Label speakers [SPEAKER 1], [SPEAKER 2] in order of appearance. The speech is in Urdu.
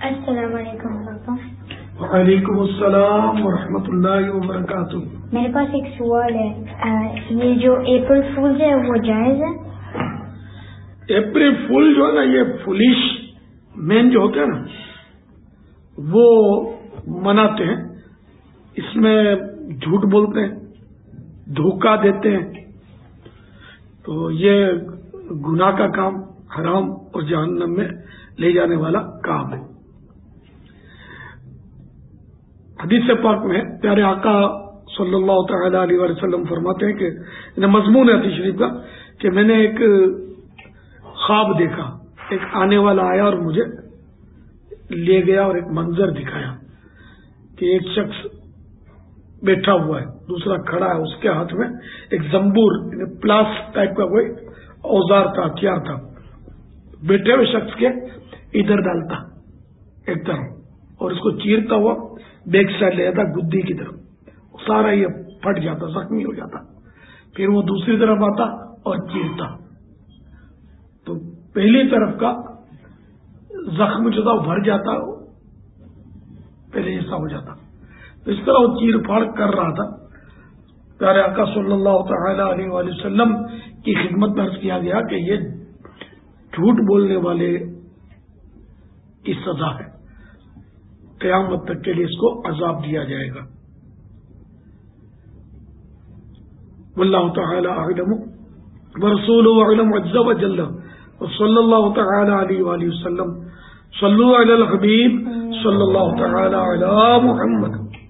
[SPEAKER 1] السلام علیکم
[SPEAKER 2] وعلیکم السلام ورحمۃ اللہ وبرکاتہ۔
[SPEAKER 1] میرے پاس ایک سوال ہے۔ یہ جو اپریل فول ہے وہ جائز ہے؟
[SPEAKER 2] اپریل فول جو ہے نا یہ فلش مین جو ہوتے ہیں نا وہ مناتے ہیں۔ اس میں جھوٹ بولتے ہیں دھوکہ دیتے ہیں۔ تو یہ گناہ کا کام حرام اور جہنم میں لے جانے والا کام ہے۔ حدیث پاک میں پیارے آقا صلی اللہ تعالی علیہ وسلم فرماتے ہیں کہ مضمون ہے حدیث شریف کا کہ میں نے ایک خواب دیکھا، ایک آنے والا آیا اور مجھے لے گیا اور ایک منظر دکھایا کہ ایک شخص بیٹھا ہوا ہے، دوسرا کھڑا ہے، اس کے ہاتھ میں ایک زمبور یعنی پلاس ٹائپ کا کوئی اوزار تھا ہتھیار تھا۔ بیٹھے ہوئے شخص کے ادھر ڈالتا، ایک طرف، اور اس کو چیرتا ہوا بیک سائڈ لے جاتا، گدی کی طرف۔ سارا یہ پھٹ جاتا، زخمی ہو جاتا۔ پھر وہ دوسری طرف آتا اور چیرتا۔ تو پہلی طرف کا زخم جو تھا وہ بھر جاتا، پہلے ایسا ہو جاتا۔ اس طرح وہ چیر پھاڑ کر رہا تھا۔ پیارے آقا صلی اللہ تعالی علیہ وسلم کی خدمت میں کیا گیا کہ یہ جھوٹ بولنے والے کی سزا ہے۔ قیامت تک کے لیے اس کو عذاب دیا جائے گا۔ واللہ تعالی اعلم ورسول علم عز و جل۔ صلی اللہ تعالی علیہ وآلہ وسلم۔ صلو علی الحبیب، صلی اللہ تعالی علی محمد۔